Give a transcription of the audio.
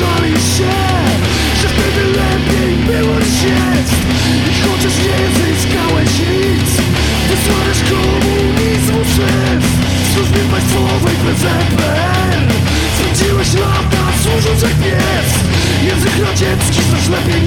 Żalisz się, że wtedy lepiej było jest I chociaż nie zyskałeś nic Ty sładasz komunizmu szef W państwowej PZPR Spędziłeś lata służąc jak pies. Język radziecki znasz lepiej